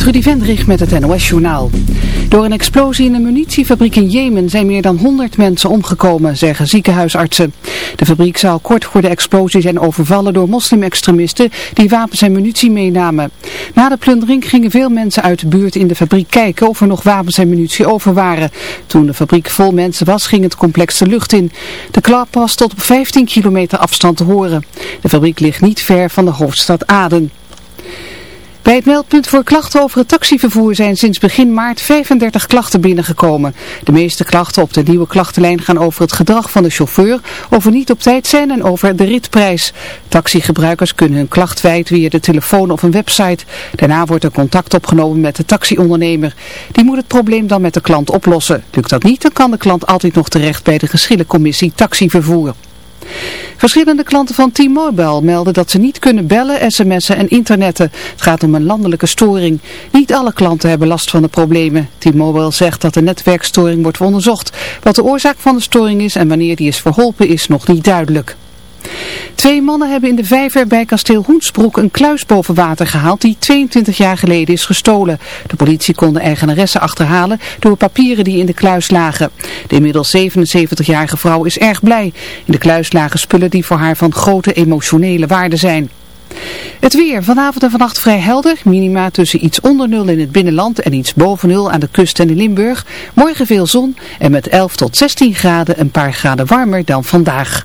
Trudy Vendrich met het NOS-journaal. Door een explosie in een munitiefabriek in Jemen zijn meer dan 100 mensen omgekomen, zeggen ziekenhuisartsen. De fabriek zou kort voor de explosie zijn overvallen door moslimextremisten die wapens en munitie meenamen. Na de plundering gingen veel mensen uit de buurt in de fabriek kijken of er nog wapens en munitie over waren. Toen de fabriek vol mensen was, ging het complex de lucht in. De klap was tot op 15 kilometer afstand te horen. De fabriek ligt niet ver van de hoofdstad Aden. Bij het meldpunt voor klachten over het taxivervoer zijn sinds begin maart 35 klachten binnengekomen. De meeste klachten op de nieuwe klachtenlijn gaan over het gedrag van de chauffeur, over niet op tijd zijn en over de ritprijs. Taxigebruikers kunnen hun klacht kwijt via de telefoon of een website. Daarna wordt er contact opgenomen met de taxiondernemer. Die moet het probleem dan met de klant oplossen. Lukt dat niet, dan kan de klant altijd nog terecht bij de geschillencommissie taxivervoer. Verschillende klanten van T-Mobile melden dat ze niet kunnen bellen, sms'en en internetten. Het gaat om een landelijke storing. Niet alle klanten hebben last van de problemen. T-Mobile zegt dat de netwerkstoring wordt onderzocht. Wat de oorzaak van de storing is en wanneer die is verholpen is nog niet duidelijk. Twee mannen hebben in de vijver bij kasteel Hoensbroek een kluis boven water gehaald die 22 jaar geleden is gestolen. De politie kon de eigenaresse achterhalen door papieren die in de kluis lagen. De inmiddels 77-jarige vrouw is erg blij. In de kluis lagen spullen die voor haar van grote emotionele waarde zijn. Het weer. Vanavond en vannacht vrij helder. Minima tussen iets onder nul in het binnenland en iets boven nul aan de kust en in Limburg. Morgen veel zon en met 11 tot 16 graden een paar graden warmer dan vandaag.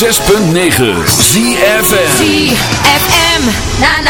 106.9 ZFM. ZFM. Na na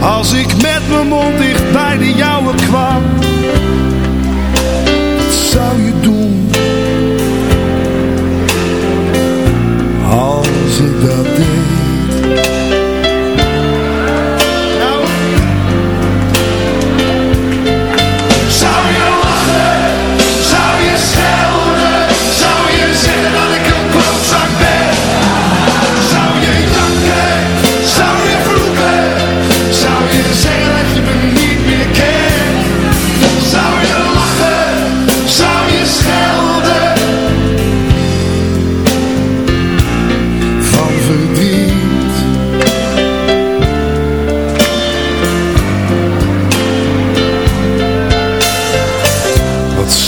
als ik met mijn mond dicht bij de jouwe kwam?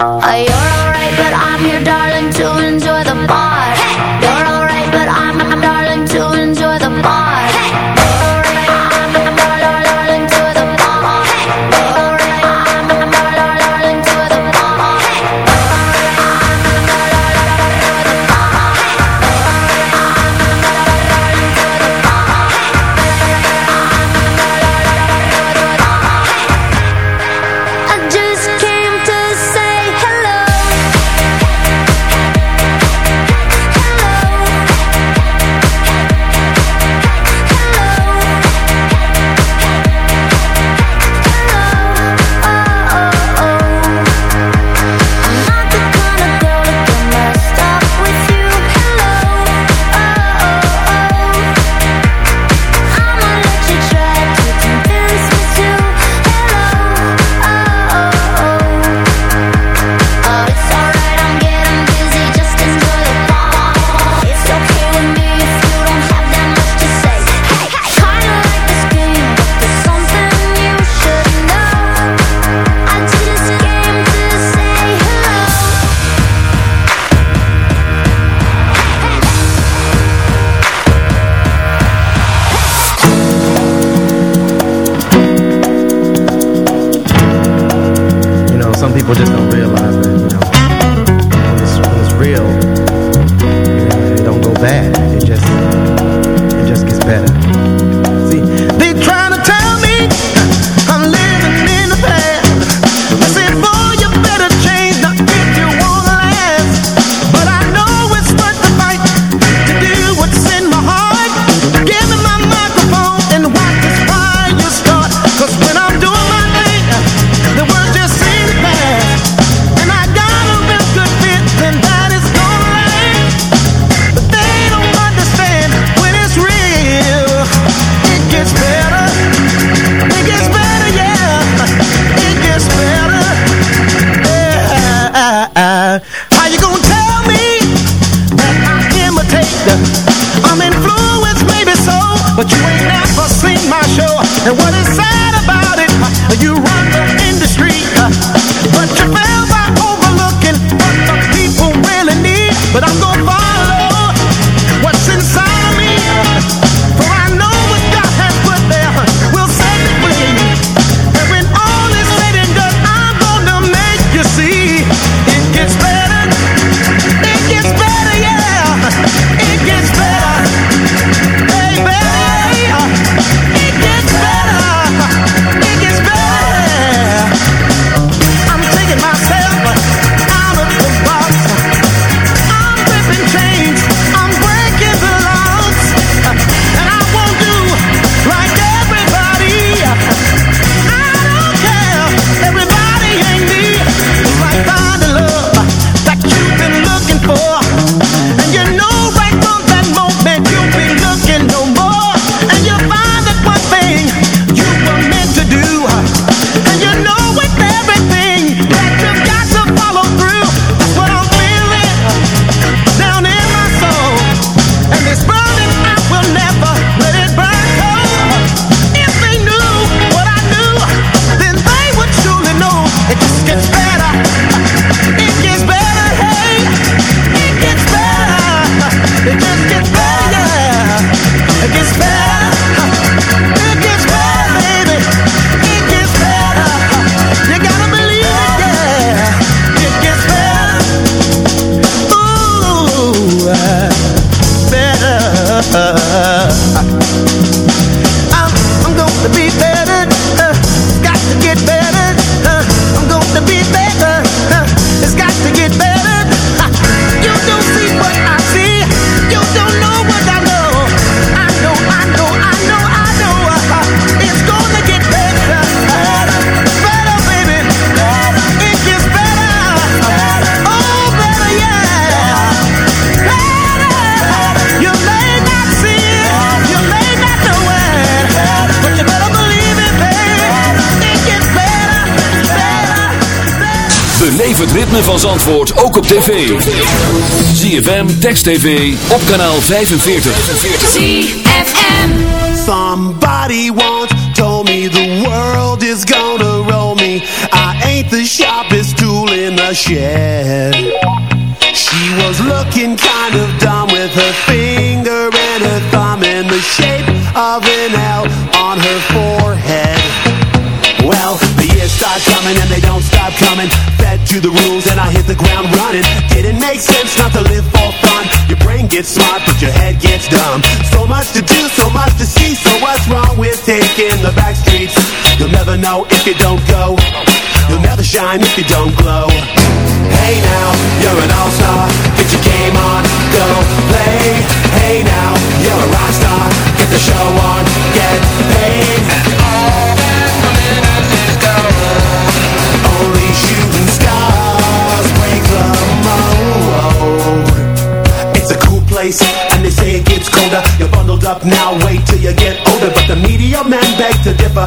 oh. ritme van Zandvoort ook op tv. ZFM, Text TV, op kanaal 45. ZFM Somebody once told me the world is gonna roll me. I ain't the sharpest tool in the shed. Know if you don't go. You'll never shine if you don't glow. Hey now, you're an all-star. Get your game on, go play. Hey now, you're a rock star. Get the show on, get paid. All that glitters is gold. Only shooting stars break the mold. It's a cool place, and they say it gets colder. You're bundled up now, wait till you get older. But the media men beg to differ,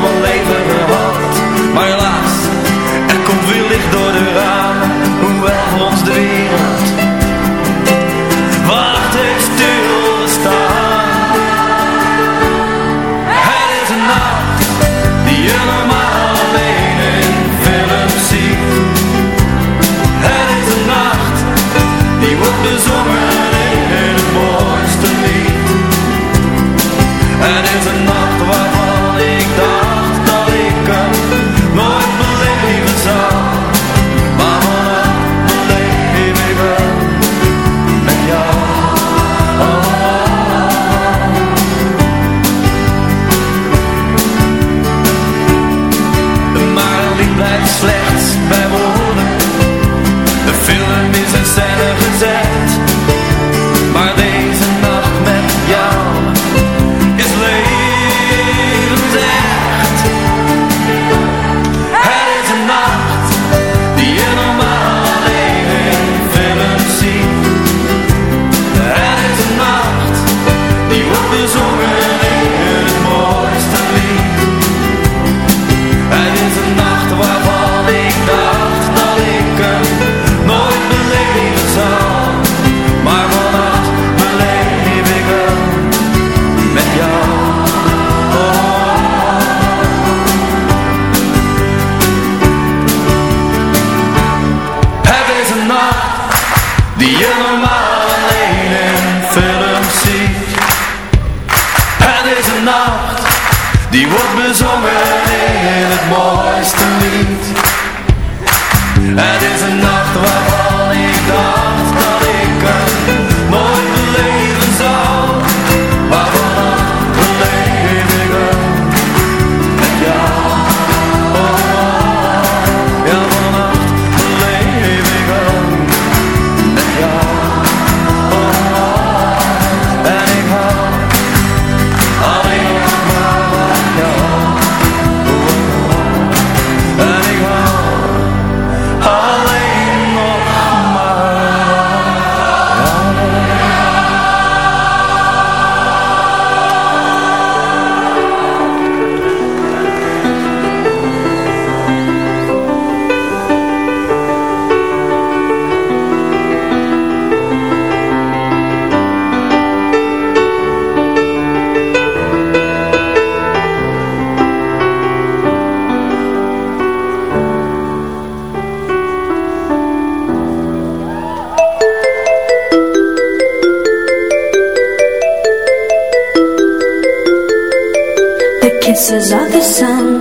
Kisses of the sun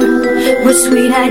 were sweet. I